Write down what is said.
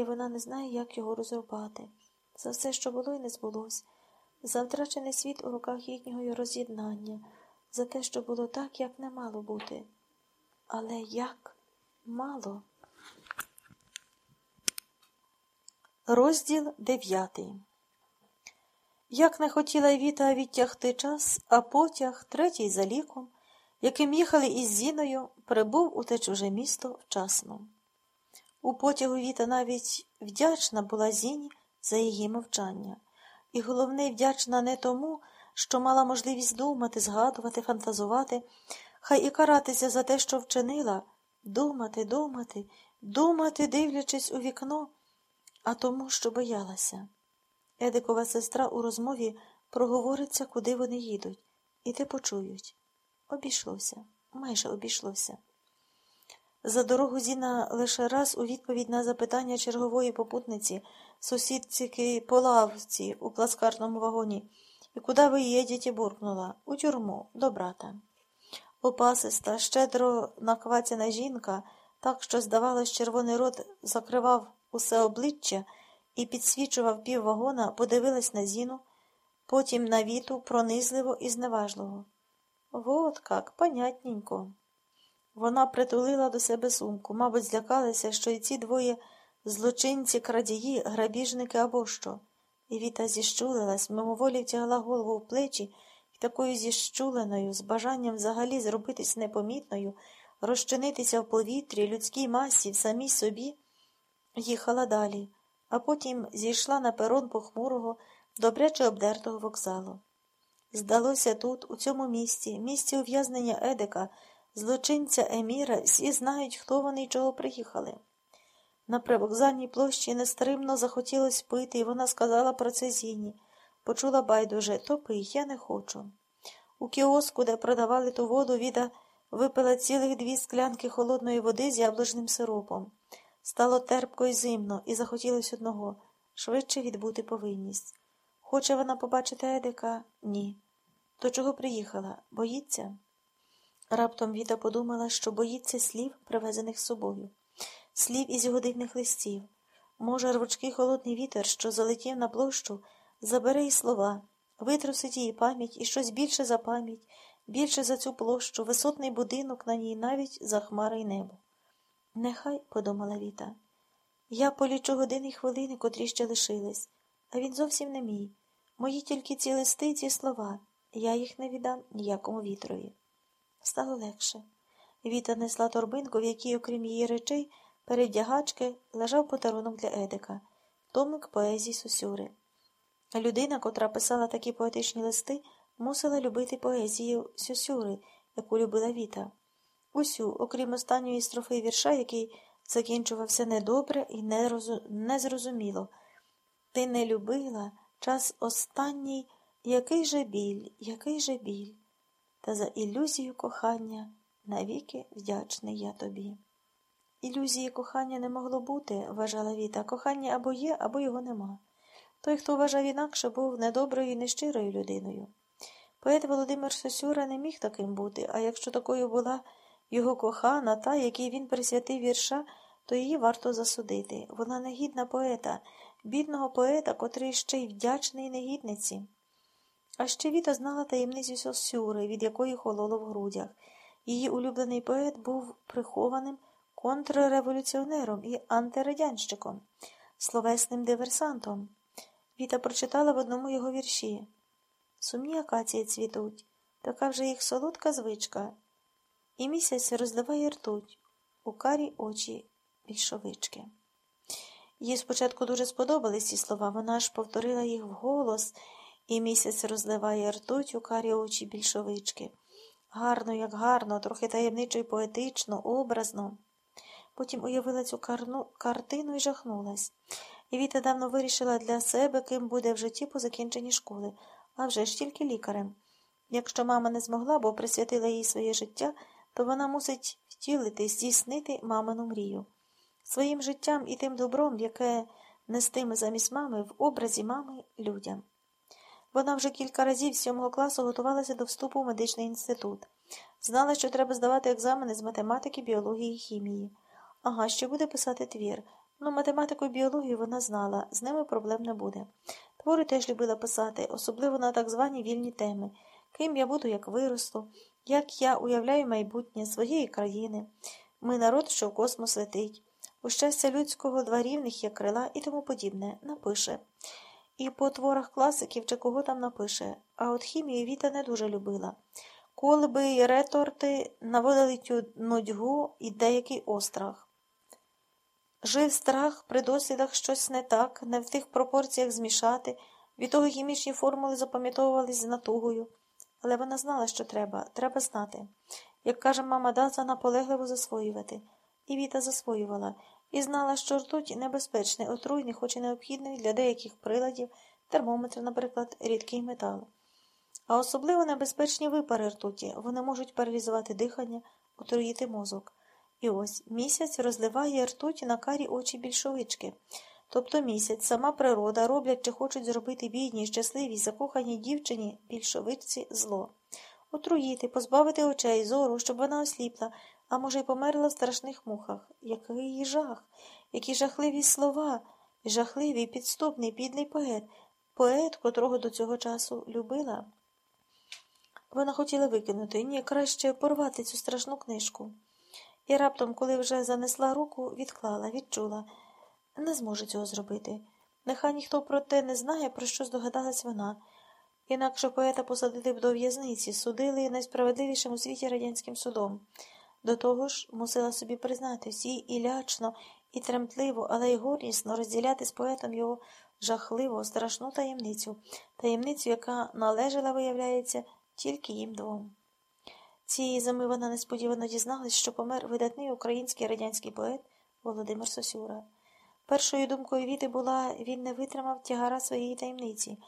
і вона не знає, як його розрубати. За все, що було і не збулось, за втрачений світ у руках їхнього роз'єднання, за те, що було так, як не мало бути. Але як мало. Розділ дев'ятий. Як не хотіла Віта відтягти час, а потяг, третій за ліком, яким їхали із Зіною, прибув у те чуже місто вчасно. У потягу Віта навіть вдячна була Зіні за її мовчання, і головне, вдячна не тому, що мала можливість думати, згадувати, фантазувати, хай і каратися за те, що вчинила, думати, думати, думати, дивлячись у вікно, а тому, що боялася. Едикова сестра у розмові проговориться, куди вони їдуть, і те почують. Обійшлося, майже обійшлося. За дорогу Зіна лише раз у відповідь на запитання чергової попутниці, сусідці по лавці у пласкарному вагоні, і куди ви їдете, буркнула у тюрму до брата. Опасиста, щедро наквацяна жінка, так що, здавалось, червоний рот закривав усе обличчя і підсвічував пів вагона, подивилась на Зіну, потім на віту пронизливо і зневажливо. Вот как, понятненько. Вона притулила до себе сумку, мабуть, злякалася, що і ці двоє злочинці, крадії, грабіжники або що. І Віта зіщулилась, мимоволі втягла голову в плечі і такою зіщуленою, з бажанням взагалі зробитись непомітною, розчинитися в повітрі, людській масі, в самій собі, їхала далі, а потім зійшла на перон похмурого, добряче обдертого вокзалу. Здалося тут, у цьому місті, місті ув'язнення Едика, злочинця Еміра, всі знають, хто вони й чого приїхали. На привокзальній площі нестримно захотілось пити, і вона сказала про це Зіні. Почула байдуже то пий, я не хочу. У кіоску, де продавали ту воду, Віда випила цілих дві склянки холодної води з яблучним сиропом. Стало терпко і зимно, і захотілось одного швидше відбути повинність. Хоче вона побачити Едика? Ні. До чого приїхала? Боїться? Раптом Віта подумала, що боїться слів, привезених з собою, слів із його дивних листів. Може, рвучкий холодний вітер, що залетів на площу, забере й слова, витрусить її пам'ять і щось більше за пам'ять, більше за цю площу, висотний будинок на ній навіть за хмари й небо. Нехай, подумала Віта, я полічу години й хвилини, котрі ще лишились, а він зовсім не мій. Мої тільки ці листи, ці слова. Я їх не віддам ніякому вітрові. Стало легше. Віта несла торбинку, в якій, окрім її речей, перевдягачки, лежав подарунок для Едика, томик поезії Сусюри. Людина, котра писала такі поетичні листи, мусила любити поезію Сюсюри, яку любила Віта. Усю, окрім останньої строфи вірша, який закінчувався недобре і незрозуміло. Ти не любила час останній. Який же біль, який же біль, та за ілюзію кохання навіки вдячний я тобі. Ілюзії кохання не могло бути, вважала Віта. Кохання або є, або його нема. Той, хто вважав інакше, був недоброю і нещирою людиною. Поет Володимир Сосюра не міг таким бути, а якщо такою була його кохана, та, якій він присвятив вірша, то її варто засудити. Вона негідна поета, бідного поета, котрий ще й вдячний негідниці. А ще Віта знала таємницю Сосюри, від якої хололо в грудях. Її улюблений поет був прихованим контрреволюціонером і антирадянщиком, словесним диверсантом. Віта прочитала в одному його вірші Сумні акації цвітуть, така вже їх солодка звичка, і місяць розливає ртуть у карі очі більшовички. Їй спочатку дуже сподобались ці слова, вона аж повторила їх вголос – і місяць розливає ртуть у карі очі більшовички. Гарно, як гарно, трохи таємничо й поетично, образно. Потім уявила цю карну, картину і жахнулась. І Віта давно вирішила для себе, ким буде в житті по закінченні школи, а вже ж тільки лікарем. Якщо мама не змогла, бо присвятила їй своє життя, то вона мусить втілити, здійснити мамину мрію. Своїм життям і тим добром, яке нестиме замість мами в образі мами людям. Вона вже кілька разів сьомого класу готувалася до вступу в медичний інститут. Знала, що треба здавати екзамени з математики, біології і хімії. Ага, ще буде писати твір. Ну, математику і біологію вона знала, з ними проблем не буде. Твори теж любила писати, особливо на так звані вільні теми. Ким я буду, як виросту, як я уявляю майбутнє своєї країни. Ми народ, що в космос летить. У щастя людського два рівних є крила і тому подібне. Напише. І по творах класиків чи кого там напише. А от хімію Віта не дуже любила. Колби й реторти наводили тю нудьгу і деякий острах. Жив страх при дослідах щось не так, не в тих пропорціях змішати, від того хімічні формули запам'ятовувались з натугою. Але вона знала, що треба, треба знати. Як каже мама Даза, наполегливо засвоювати. І Віта засвоювала, і знала, що ртуть небезпечний, отруйний, хоч і необхідний для деяких приладів, термометр, наприклад, рідкий метал. А особливо небезпечні випари ртуті, вони можуть паралізувати дихання, отруїти мозок. І ось місяць розливає ртуть на карі очі більшовички. Тобто місяць, сама природа роблять чи хочуть зробити бідній, щасливій, закоханій дівчині більшовичці зло. Отруїти, позбавити очей, зору, щоб вона осліпла, а може, й померла в страшних мухах. Який жах, які жахливі слова, жахливий, підступний, підлий поет, поет, котрого до цього часу любила. Вона хотіла викинути, ні, краще порвати цю страшну книжку. І раптом, коли вже занесла руку, відклала, відчула. Не зможе цього зробити. Нехай ніхто про те не знає, про що здогадалась вона. Інакше поета посадили б до в'язниці, судили найсправедливішим у світі радянським судом. До того ж, мусила собі признати всі і лячно, і тремтливо, але й горнісно розділяти з поетом його жахливу, страшну таємницю, таємницю, яка належала, виявляється, тільки їм двом. Цієї зими вона несподівано дізналась, що помер видатний український радянський поет Володимир Сосюра. Першою думкою Віти була він не витримав тягара своєї таємниці.